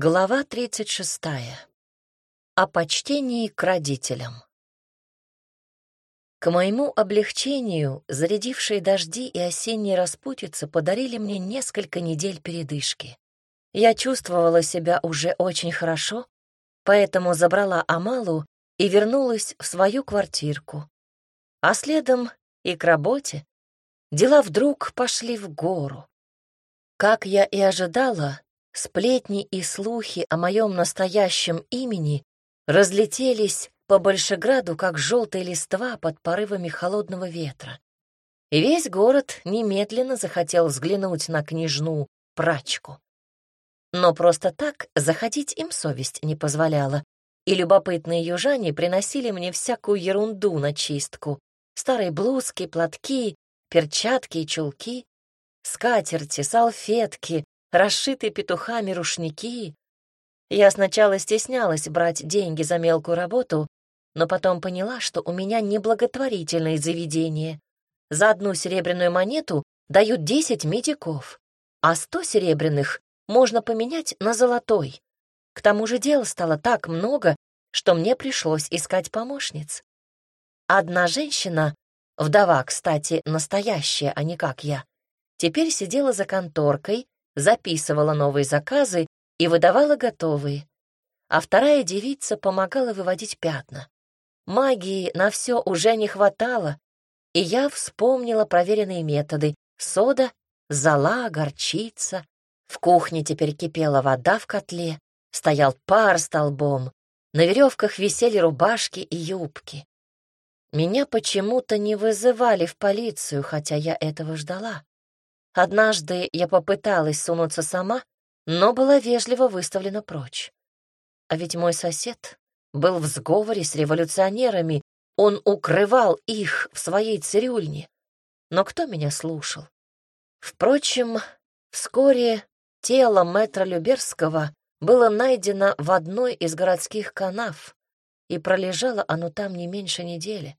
Глава 36. О почтении к родителям. К моему облегчению зарядившие дожди и осенние распутицы подарили мне несколько недель передышки. Я чувствовала себя уже очень хорошо, поэтому забрала Амалу и вернулась в свою квартирку. А следом и к работе. Дела вдруг пошли в гору. Как я и ожидала, Сплетни и слухи о моем настоящем имени разлетелись по Большеграду, как желтые листва под порывами холодного ветра. И весь город немедленно захотел взглянуть на княжну прачку. Но просто так заходить им совесть не позволяла, и любопытные южане приносили мне всякую ерунду на чистку. Старые блузки, платки, перчатки и чулки, скатерти, салфетки, расшитые петухами рушники. Я сначала стеснялась брать деньги за мелкую работу, но потом поняла, что у меня неблаготворительное заведение. За одну серебряную монету дают десять медиков, а сто серебряных можно поменять на золотой. К тому же дел стало так много, что мне пришлось искать помощниц. Одна женщина, вдова, кстати, настоящая, а не как я, теперь сидела за конторкой записывала новые заказы и выдавала готовые, а вторая девица помогала выводить пятна. Магии на все уже не хватало, и я вспомнила проверенные методы — сода, зола, горчица. В кухне теперь кипела вода в котле, стоял пар столбом, на веревках висели рубашки и юбки. Меня почему-то не вызывали в полицию, хотя я этого ждала. Однажды я попыталась сунуться сама, но была вежливо выставлена прочь. А ведь мой сосед был в сговоре с революционерами, он укрывал их в своей цирюльне. Но кто меня слушал? Впрочем, вскоре тело мэтра Люберского было найдено в одной из городских канав, и пролежало оно там не меньше недели.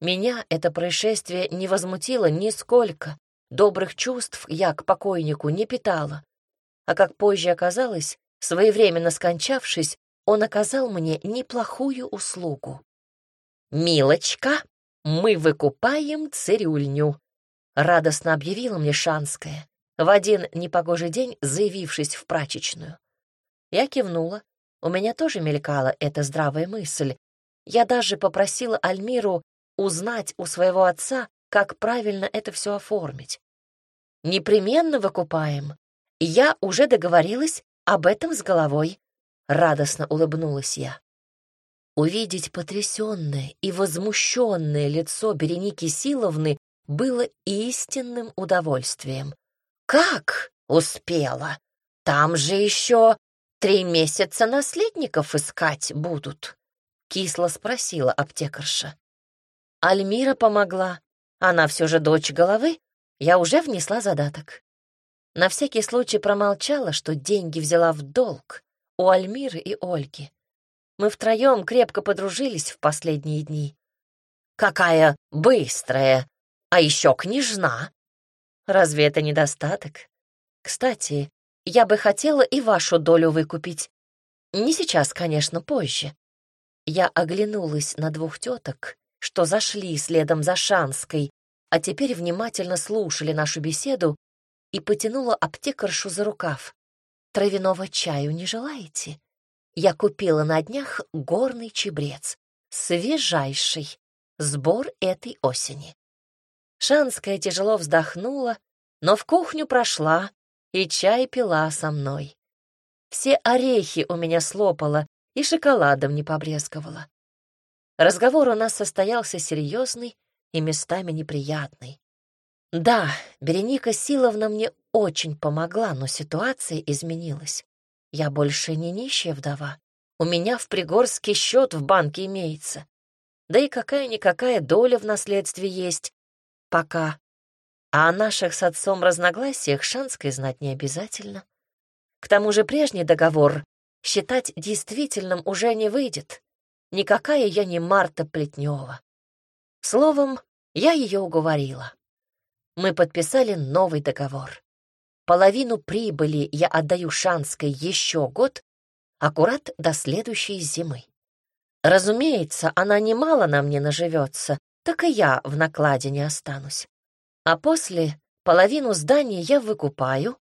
Меня это происшествие не возмутило нисколько. Добрых чувств я к покойнику не питала. А как позже оказалось, своевременно скончавшись, он оказал мне неплохую услугу. «Милочка, мы выкупаем цирюльню», — радостно объявила мне Шанская, в один непогожий день заявившись в прачечную. Я кивнула. У меня тоже мелькала эта здравая мысль. Я даже попросила Альмиру узнать у своего отца, как правильно это все оформить. Непременно выкупаем. Я уже договорилась об этом с головой. Радостно улыбнулась я. Увидеть потрясенное и возмущенное лицо Береники Силовны было истинным удовольствием. «Как успела? Там же еще три месяца наследников искать будут», — кисло спросила аптекарша. Альмира помогла, она все же дочь головы, я уже внесла задаток. На всякий случай промолчала, что деньги взяла в долг у Альмиры и Ольги. Мы втроем крепко подружились в последние дни. «Какая быстрая! А еще княжна!» «Разве это недостаток? Кстати, я бы хотела и вашу долю выкупить. Не сейчас, конечно, позже». Я оглянулась на двух теток, что зашли следом за Шанской, а теперь внимательно слушали нашу беседу и потянула аптекаршу за рукав. «Травяного чаю не желаете? Я купила на днях горный чебрец, свежайший, сбор этой осени». Шанская тяжело вздохнула, но в кухню прошла и чай пила со мной. Все орехи у меня слопала и шоколадом не побрезговала. Разговор у нас состоялся серьезный и местами неприятный. Да, Береника Силовна мне очень помогла, но ситуация изменилась. Я больше не нищая вдова. У меня в Пригорске счет в банке имеется. Да и какая-никакая доля в наследстве есть. Пока. А о наших с отцом разногласиях Шанской знать не обязательно. К тому же прежний договор считать действительным уже не выйдет. Никакая я не Марта Плетнева. Словом, я ее уговорила. Мы подписали новый договор. половину прибыли я отдаю Шанской еще год, аккурат до следующей зимы. Разумеется, она немало на мне наживется, так и я в накладе не останусь. А после половину здания я выкупаю,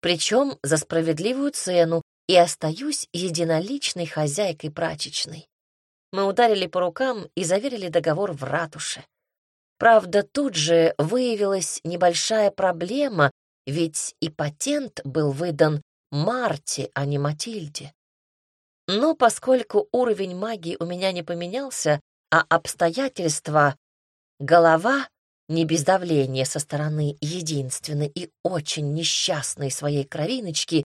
причем за справедливую цену, и остаюсь единоличной хозяйкой прачечной. Мы ударили по рукам и заверили договор в ратуше. Правда, тут же выявилась небольшая проблема, ведь и патент был выдан Марте, а не Матильде. Но поскольку уровень магии у меня не поменялся, а обстоятельства — голова, не без давления со стороны единственной и очень несчастной своей кровиночки,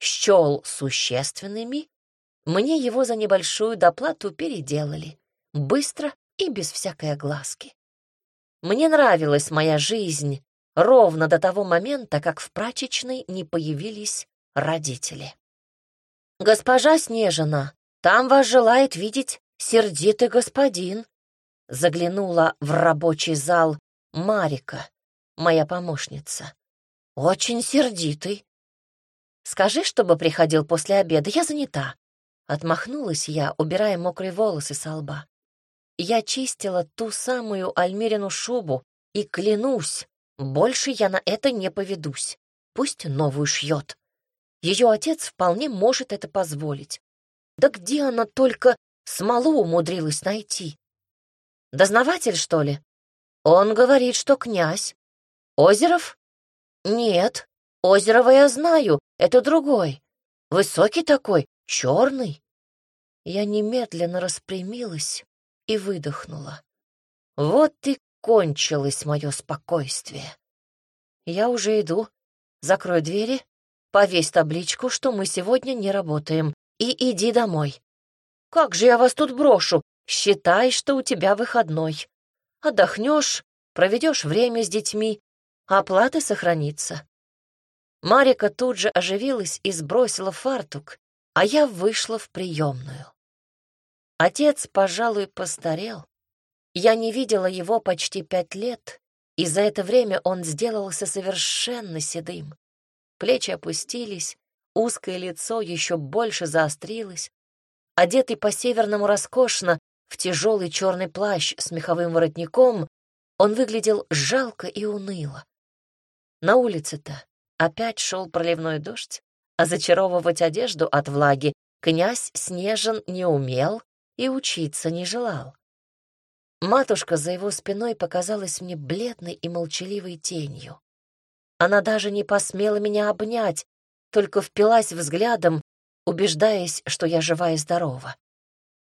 счел существенными, мне его за небольшую доплату переделали, быстро и без всякой огласки. Мне нравилась моя жизнь ровно до того момента, как в прачечной не появились родители. «Госпожа Снежина, там вас желает видеть сердитый господин», заглянула в рабочий зал Марика, моя помощница. «Очень сердитый». «Скажи, чтобы приходил после обеда, я занята». Отмахнулась я, убирая мокрые волосы со лба. Я чистила ту самую Альмерину шубу, и клянусь, больше я на это не поведусь. Пусть новую шьет. Ее отец вполне может это позволить. Да где она только смолу умудрилась найти? Дознаватель, что ли? Он говорит, что князь. Озеров? Нет, Озерова я знаю, это другой. Высокий такой, черный. Я немедленно распрямилась и выдохнула. Вот и кончилось мое спокойствие. Я уже иду. Закрой двери Повесь табличку, что мы сегодня не работаем, и иди домой. Как же я вас тут брошу? Считай, что у тебя выходной. Отдохнешь, проведешь время с детьми, а оплата сохранится. Марика тут же оживилась и сбросила фартук, а я вышла в приемную. Отец, пожалуй, постарел. Я не видела его почти пять лет, и за это время он сделался совершенно седым плечи опустились, узкое лицо еще больше заострилось. Одетый по-северному роскошно, в тяжелый черный плащ с меховым воротником, он выглядел жалко и уныло. На улице-то опять шел проливной дождь, а зачаровывать одежду от влаги князь Снежен не умел и учиться не желал. Матушка за его спиной показалась мне бледной и молчаливой тенью. Она даже не посмела меня обнять, только впилась взглядом, убеждаясь, что я жива и здорова.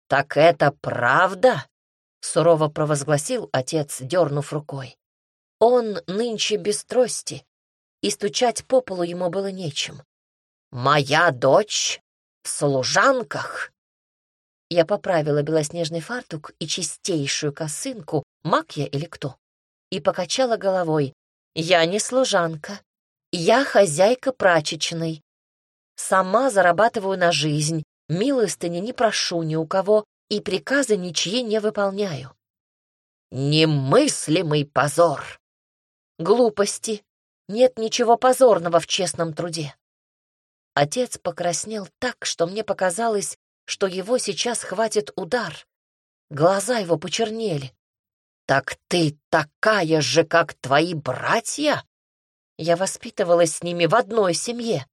«Так это правда?» — сурово провозгласил отец, дернув рукой. Он нынче без трости, и стучать по полу ему было нечем. «Моя дочь в служанках!» Я поправила белоснежный фартук и чистейшую косынку, маг я или кто, и покачала головой, я не служанка. Я хозяйка прачечной. Сама зарабатываю на жизнь, милостыни не прошу ни у кого и приказы ничьи не выполняю. Немыслимый позор! Глупости. Нет ничего позорного в честном труде. Отец покраснел так, что мне показалось, что его сейчас хватит удар. Глаза его почернели. «Так ты такая же, как твои братья?» Я воспитывалась с ними в одной семье.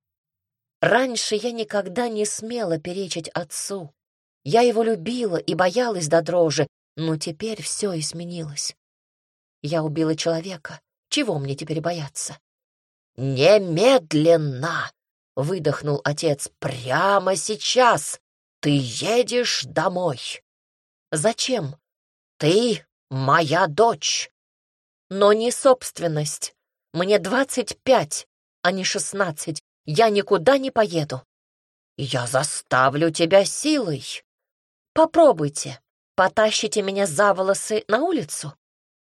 Раньше я никогда не смела перечить отцу. Я его любила и боялась до дрожи, но теперь все изменилось. Я убила человека. Чего мне теперь бояться? «Немедленно!» — выдохнул отец. «Прямо сейчас! Ты едешь домой!» «Зачем?» «Ты «Моя дочь!» «Но не собственность. Мне двадцать пять, а не шестнадцать. Я никуда не поеду». «Я заставлю тебя силой». «Попробуйте. Потащите меня за волосы на улицу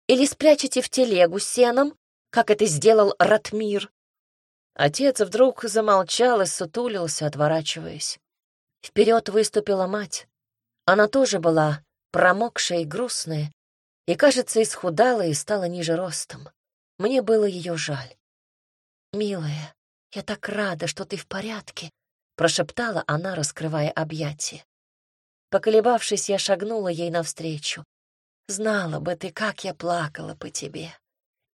или спрячете в телегу сеном, как это сделал Ратмир». Отец вдруг замолчал и сутулился, отворачиваясь. Вперед выступила мать. Она тоже была промокшая и грустная, и, кажется, исхудала и стала ниже ростом. Мне было ее жаль. «Милая, «Я так рада, что ты в порядке», — прошептала она, раскрывая объятия. Поколебавшись, я шагнула ей навстречу. «Знала бы ты, как я плакала по тебе.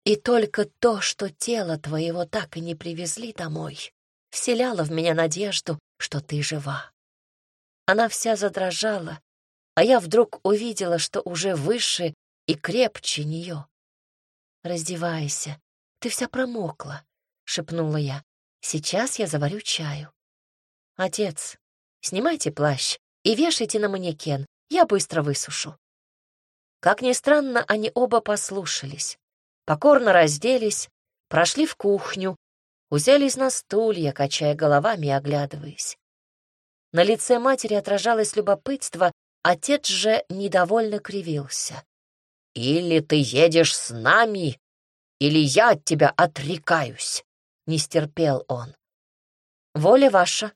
И только то, что тело твоего так и не привезли домой, вселяло в меня надежду, что ты жива». Она вся задрожала, а я вдруг увидела, что уже выше и крепче нее. «Раздевайся, ты вся промокла», — шепнула я. «Сейчас я заварю чаю». «Отец, снимайте плащ и вешайте на манекен, я быстро высушу». Как ни странно, они оба послушались. Покорно разделись, прошли в кухню, уселись на стулья, качая головами и оглядываясь. На лице матери отражалось любопытство, отец же недовольно кривился. «Или ты едешь с нами, или я от тебя отрекаюсь», — не стерпел он. «Воля ваша.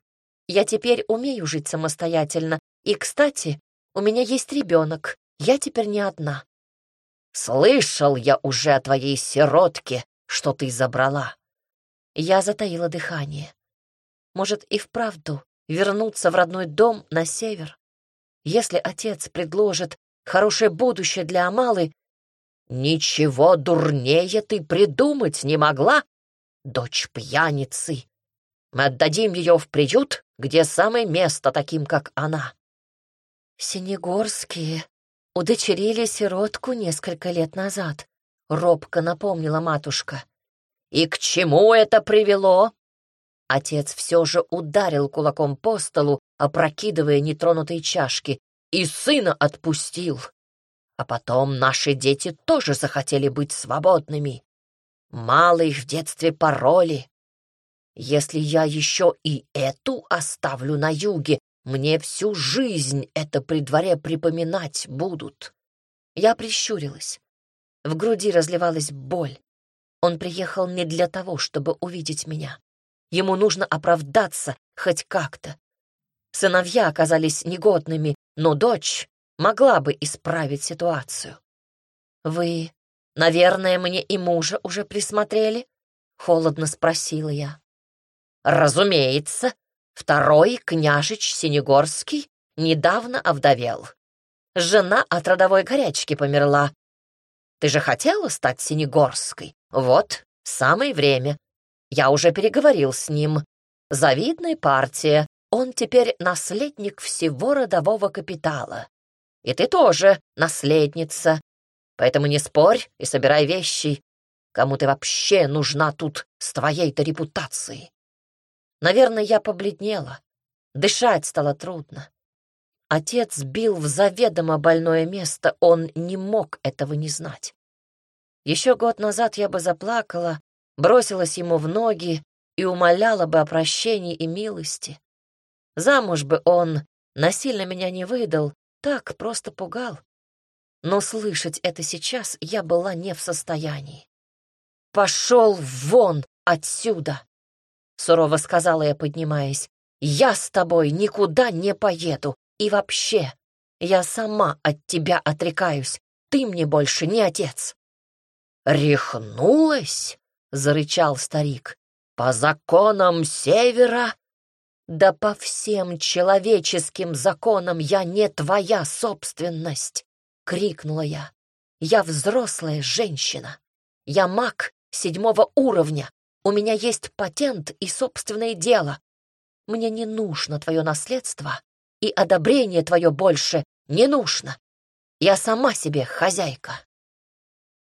Я теперь умею жить самостоятельно, и, кстати, у меня есть ребенок, я теперь не одна». «Слышал я уже о твоей сиротке, что ты забрала». Я затаила дыхание. Может, и вправду вернуться в родной дом на север? Если отец предложит хорошее будущее для Амалы, ничего дурнее ты придумать не могла, дочь пьяницы. Мы отдадим ее в приют, где самое место таким, как она. Синегорские удочерили сиротку несколько лет назад, робко напомнила матушка. И к чему это привело? Отец все же ударил кулаком по столу, опрокидывая нетронутые чашки, и сына отпустил. А потом наши дети тоже захотели быть свободными. Мало их в детстве пароли. Если я еще и эту оставлю на юге, мне всю жизнь это при дворе припоминать будут. Я прищурилась. В груди разливалась боль. Он приехал не для того, чтобы увидеть меня. Ему нужно оправдаться хоть как-то. Сыновья оказались негодными, но дочь могла бы исправить ситуацию. «Вы, наверное, мне и мужа уже присмотрели?» — холодно спросила я. «Разумеется, второй княжич Синегорский недавно овдовел. Жена от родовой горячки померла. Ты же хотела стать Синегорской? Вот, самое время. Я уже переговорил с ним. Завидная партия. Он теперь наследник всего родового капитала. И ты тоже наследница. Поэтому не спорь и собирай вещи. Кому ты вообще нужна тут с твоей-то репутацией? Наверное, я побледнела. Дышать стало трудно. Отец бил в заведомо больное место, он не мог этого не знать. Еще год назад я бы заплакала, бросилась ему в ноги и умоляла бы о прощении и милости. Замуж бы он насильно меня не выдал, так просто пугал. Но слышать это сейчас я была не в состоянии. «Пошел вон отсюда!» — сурово сказала я, поднимаясь. «Я с тобой никуда не поеду. И вообще, я сама от тебя отрекаюсь. Ты мне больше не отец». «Рехнулась?» — зарычал старик. «По законам Севера?» «Да по всем человеческим законам я не твоя собственность!» — крикнула я. «Я взрослая женщина. Я маг седьмого уровня. У меня есть патент и собственное дело. Мне не нужно твое наследство, и одобрение твое больше не нужно. Я сама себе хозяйка».